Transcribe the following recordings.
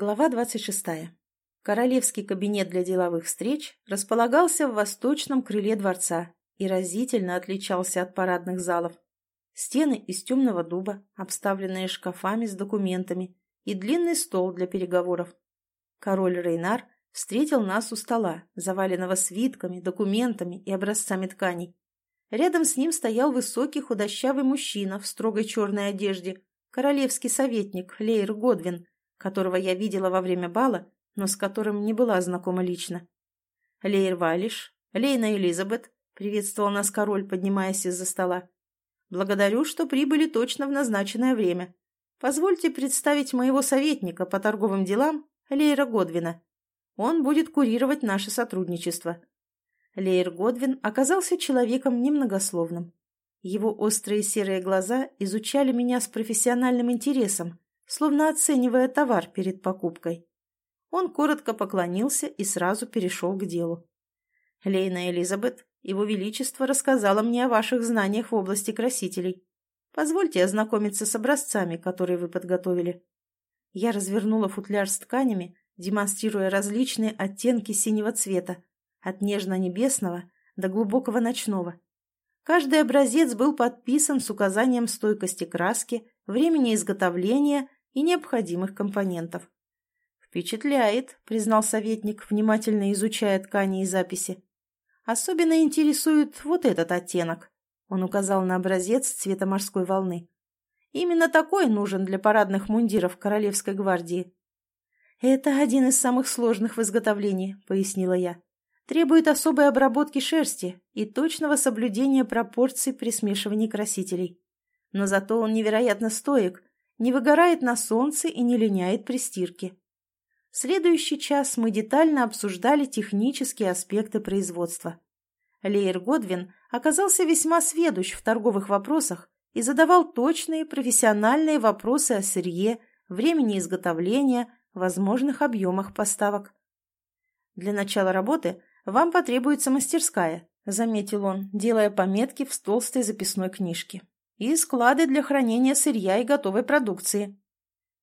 Глава 26. Королевский кабинет для деловых встреч располагался в восточном крыле дворца и разительно отличался от парадных залов. Стены из темного дуба, обставленные шкафами с документами, и длинный стол для переговоров. Король Рейнар встретил нас у стола, заваленного свитками, документами и образцами тканей. Рядом с ним стоял высокий худощавый мужчина в строгой черной одежде, королевский советник Лейр Годвин – которого я видела во время бала, но с которым не была знакома лично. Лейр Валиш, Лейна Элизабет, приветствовал нас король, поднимаясь из-за стола. Благодарю, что прибыли точно в назначенное время. Позвольте представить моего советника по торговым делам, Лейра Годвина. Он будет курировать наше сотрудничество. Лейр Годвин оказался человеком немногословным. Его острые серые глаза изучали меня с профессиональным интересом, словно оценивая товар перед покупкой. Он коротко поклонился и сразу перешел к делу. «Лейна Элизабет, Его Величество рассказала мне о ваших знаниях в области красителей. Позвольте ознакомиться с образцами, которые вы подготовили». Я развернула футляр с тканями, демонстрируя различные оттенки синего цвета, от нежно-небесного до глубокого ночного. Каждый образец был подписан с указанием стойкости краски, времени изготовления и необходимых компонентов. «Впечатляет», — признал советник, внимательно изучая ткани и записи. «Особенно интересует вот этот оттенок», — он указал на образец цвета морской волны. «Именно такой нужен для парадных мундиров Королевской гвардии». «Это один из самых сложных в изготовлении», — пояснила я. «Требует особой обработки шерсти и точного соблюдения пропорций при смешивании красителей. Но зато он невероятно стоек не выгорает на солнце и не линяет при стирке. Следующий час мы детально обсуждали технические аспекты производства. Лейер Годвин оказался весьма сведущ в торговых вопросах и задавал точные профессиональные вопросы о сырье, времени изготовления, возможных объемах поставок. «Для начала работы вам потребуется мастерская», — заметил он, делая пометки в толстой записной книжке и склады для хранения сырья и готовой продукции.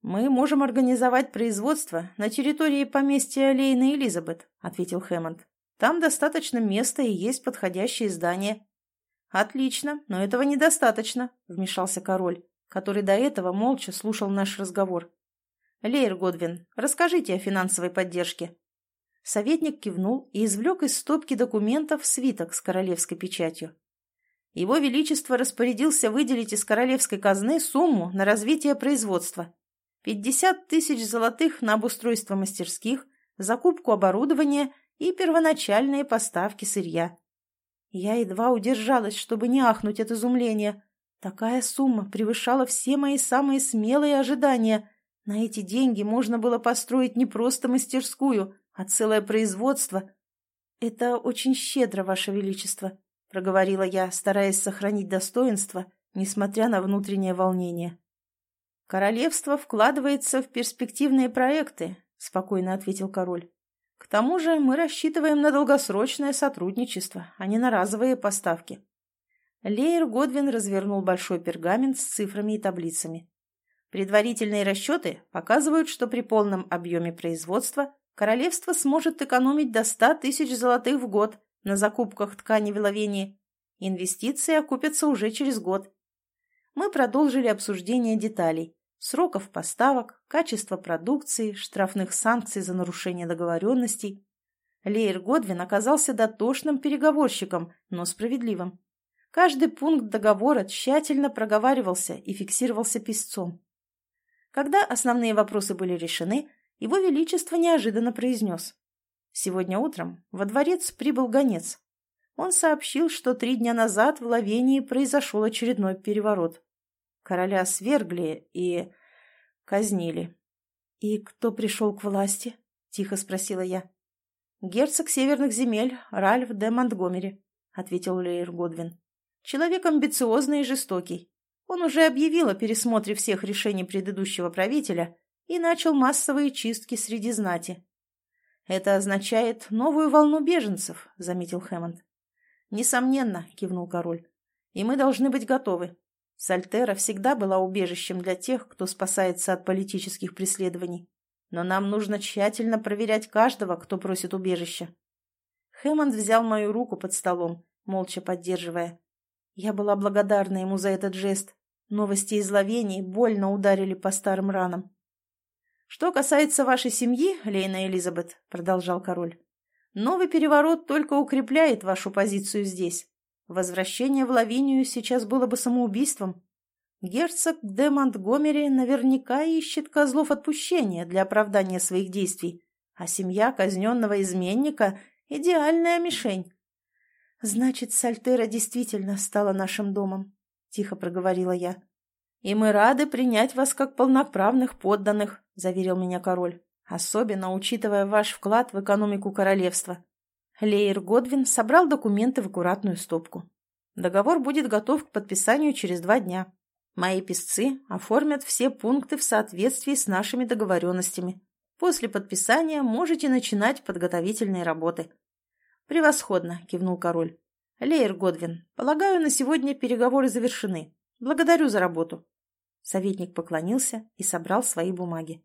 Мы можем организовать производство на территории поместья Лейна Элизабет, ответил Хэммонд. Там достаточно места и есть подходящие здания. Отлично, но этого недостаточно, вмешался король, который до этого молча слушал наш разговор. Лейр Годвин, расскажите о финансовой поддержке. Советник кивнул и извлек из стопки документов свиток с королевской печатью. Его Величество распорядился выделить из королевской казны сумму на развитие производства. 50 тысяч золотых на обустройство мастерских, закупку оборудования и первоначальные поставки сырья. Я едва удержалась, чтобы не ахнуть от изумления. Такая сумма превышала все мои самые смелые ожидания. На эти деньги можно было построить не просто мастерскую, а целое производство. Это очень щедро, Ваше Величество проговорила я, стараясь сохранить достоинство, несмотря на внутреннее волнение. «Королевство вкладывается в перспективные проекты», — спокойно ответил король. «К тому же мы рассчитываем на долгосрочное сотрудничество, а не на разовые поставки». Лейер Годвин развернул большой пергамент с цифрами и таблицами. Предварительные расчеты показывают, что при полном объеме производства королевство сможет экономить до 100 тысяч золотых в год, на закупках ткани в Ловении. Инвестиции окупятся уже через год. Мы продолжили обсуждение деталей, сроков поставок, качества продукции, штрафных санкций за нарушение договоренностей. Лейер Годвин оказался дотошным переговорщиком, но справедливым. Каждый пункт договора тщательно проговаривался и фиксировался писцом. Когда основные вопросы были решены, его Величество неожиданно произнес. Сегодня утром во дворец прибыл гонец. Он сообщил, что три дня назад в Лавении произошел очередной переворот. Короля свергли и казнили. — И кто пришел к власти? — тихо спросила я. — Герцог северных земель Ральф де Монтгомери, — ответил Лейер Годвин. — Человек амбициозный и жестокий. Он уже объявил о пересмотре всех решений предыдущего правителя и начал массовые чистки среди знати. «Это означает новую волну беженцев», — заметил Хэммонд. «Несомненно», — кивнул король. «И мы должны быть готовы. Сальтера всегда была убежищем для тех, кто спасается от политических преследований. но нам нужно тщательно проверять каждого, кто просит убежища. Хэммонд взял мою руку под столом, молча поддерживая. Я была благодарна ему за этот жест. Новости из Ловении больно ударили по старым ранам. «Что касается вашей семьи, Лейна Элизабет», — продолжал король, — «новый переворот только укрепляет вашу позицию здесь. Возвращение в Лавинию сейчас было бы самоубийством. Герцог де Монтгомери наверняка ищет козлов отпущения для оправдания своих действий, а семья казненного изменника — идеальная мишень. «Значит, Сальтера действительно стала нашим домом», — тихо проговорила я. «И мы рады принять вас как полноправных подданных», — заверил меня король, «особенно учитывая ваш вклад в экономику королевства». Лейер Годвин собрал документы в аккуратную стопку. Договор будет готов к подписанию через два дня. Мои писцы оформят все пункты в соответствии с нашими договоренностями. После подписания можете начинать подготовительные работы. «Превосходно!» — кивнул король. «Лейер Годвин, полагаю, на сегодня переговоры завершены. Благодарю за работу». Советник поклонился и собрал свои бумаги.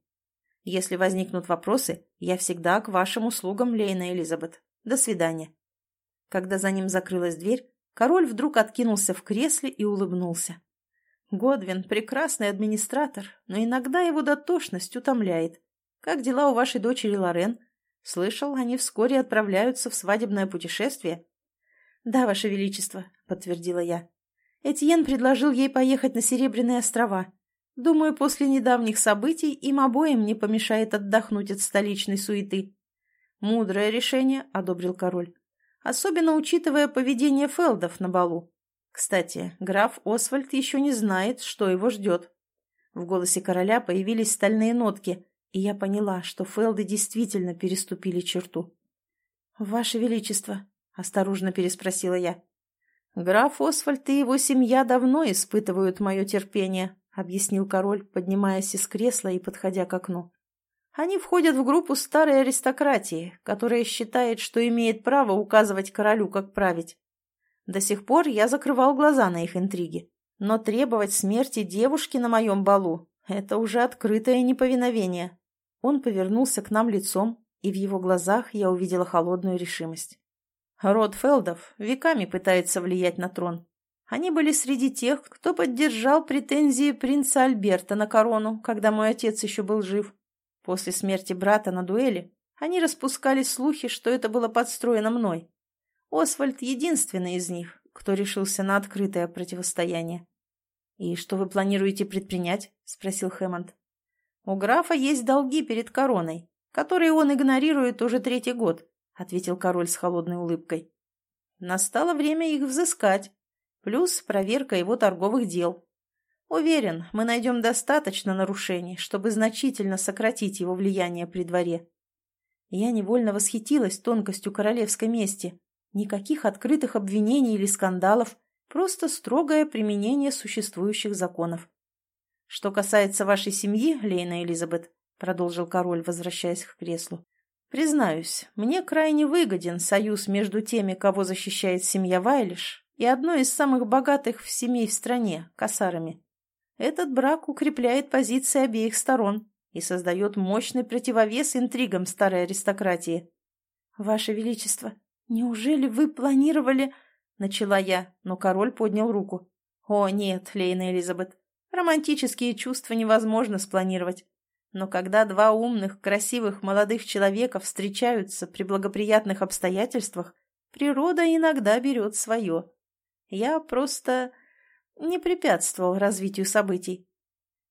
«Если возникнут вопросы, я всегда к вашим услугам, Лейна Элизабет. До свидания». Когда за ним закрылась дверь, король вдруг откинулся в кресле и улыбнулся. Годвин – прекрасный администратор, но иногда его дотошность утомляет. Как дела у вашей дочери Лорен? Слышал, они вскоре отправляются в свадебное путешествие. Да, ваше величество, подтвердила я. Этьен предложил ей поехать на Серебряные острова. Думаю, после недавних событий им обоим не помешает отдохнуть от столичной суеты. Мудрое решение, одобрил король. Особенно учитывая поведение Фелдов на балу. Кстати, граф Освальд еще не знает, что его ждет. В голосе короля появились стальные нотки, и я поняла, что Фелды действительно переступили черту. «Ваше Величество», — осторожно переспросила я. «Граф Освальд и его семья давно испытывают мое терпение», — объяснил король, поднимаясь из кресла и подходя к окну. «Они входят в группу старой аристократии, которая считает, что имеет право указывать королю, как править. До сих пор я закрывал глаза на их интриги. Но требовать смерти девушки на моем балу — это уже открытое неповиновение. Он повернулся к нам лицом, и в его глазах я увидела холодную решимость. Род Фелдов веками пытается влиять на трон. Они были среди тех, кто поддержал претензии принца Альберта на корону, когда мой отец еще был жив. После смерти брата на дуэли они распускали слухи, что это было подстроено мной. Освальд единственный из них, кто решился на открытое противостояние. «И что вы планируете предпринять?» — спросил Хэммонд. «У графа есть долги перед короной, которые он игнорирует уже третий год», — ответил король с холодной улыбкой. «Настало время их взыскать, плюс проверка его торговых дел. Уверен, мы найдем достаточно нарушений, чтобы значительно сократить его влияние при дворе». Я невольно восхитилась тонкостью королевской мести. Никаких открытых обвинений или скандалов, просто строгое применение существующих законов. «Что касается вашей семьи, Лейна Элизабет», — продолжил король, возвращаясь к креслу, «признаюсь, мне крайне выгоден союз между теми, кого защищает семья Вайлиш, и одной из самых богатых в семей в стране — косарами. Этот брак укрепляет позиции обеих сторон и создает мощный противовес интригам старой аристократии. «Ваше Величество, «Неужели вы планировали...» — начала я, но король поднял руку. «О, нет, Лейна Элизабет, романтические чувства невозможно спланировать. Но когда два умных, красивых молодых человека встречаются при благоприятных обстоятельствах, природа иногда берет свое. Я просто не препятствовал развитию событий.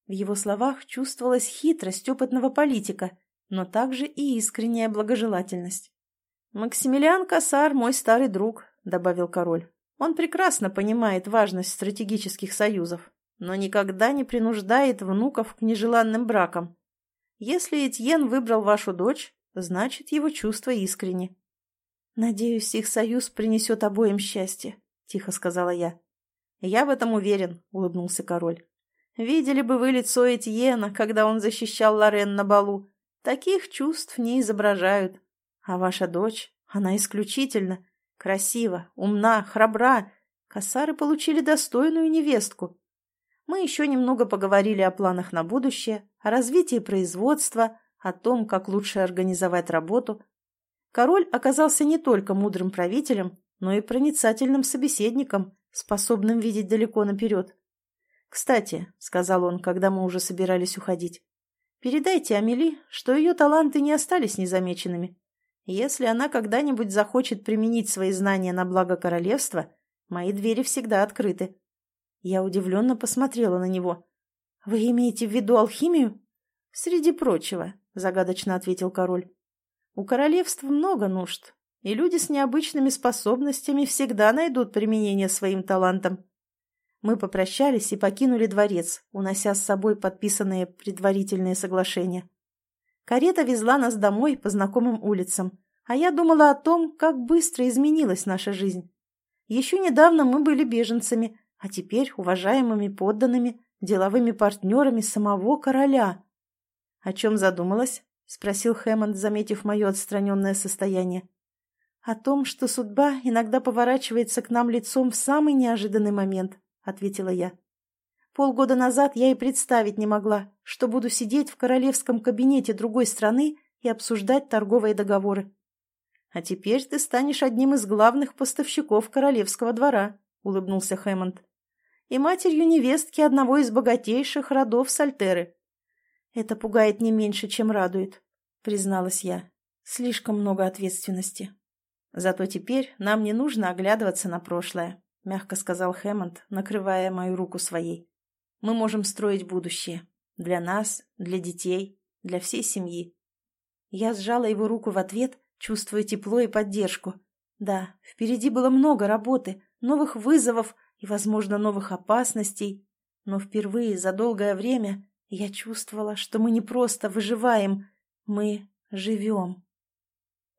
В его словах чувствовалась хитрость опытного политика, но также и искренняя благожелательность. «Максимилиан Кассар мой старый друг», — добавил король. «Он прекрасно понимает важность стратегических союзов, но никогда не принуждает внуков к нежеланным бракам. Если Этьен выбрал вашу дочь, значит, его чувства искренни». «Надеюсь, их союз принесет обоим счастье», — тихо сказала я. «Я в этом уверен», — улыбнулся король. «Видели бы вы лицо Этьена, когда он защищал Лорен на балу. Таких чувств не изображают». А ваша дочь, она исключительно красива, умна, храбра. Косары получили достойную невестку. Мы еще немного поговорили о планах на будущее, о развитии производства, о том, как лучше организовать работу. Король оказался не только мудрым правителем, но и проницательным собеседником, способным видеть далеко наперед. «Кстати», — сказал он, когда мы уже собирались уходить, — «передайте Амели, что ее таланты не остались незамеченными. Если она когда-нибудь захочет применить свои знания на благо королевства, мои двери всегда открыты». Я удивленно посмотрела на него. «Вы имеете в виду алхимию?» «Среди прочего», — загадочно ответил король. «У королевств много нужд, и люди с необычными способностями всегда найдут применение своим талантам. Мы попрощались и покинули дворец, унося с собой подписанные предварительные соглашения. Карета везла нас домой по знакомым улицам, а я думала о том, как быстро изменилась наша жизнь. Еще недавно мы были беженцами, а теперь уважаемыми подданными, деловыми партнерами самого короля. — О чем задумалась? — спросил Хэммонд, заметив мое отстраненное состояние. — О том, что судьба иногда поворачивается к нам лицом в самый неожиданный момент, — ответила я. Полгода назад я и представить не могла, что буду сидеть в королевском кабинете другой страны и обсуждать торговые договоры. А теперь ты станешь одним из главных поставщиков королевского двора, — улыбнулся Хэммонд. И матерью невестки одного из богатейших родов Сальтеры. Это пугает не меньше, чем радует, — призналась я. Слишком много ответственности. Зато теперь нам не нужно оглядываться на прошлое. — мягко сказал Хэммонд, накрывая мою руку своей. «Мы можем строить будущее. Для нас, для детей, для всей семьи». Я сжала его руку в ответ, чувствуя тепло и поддержку. Да, впереди было много работы, новых вызовов и, возможно, новых опасностей. Но впервые за долгое время я чувствовала, что мы не просто выживаем, мы живем.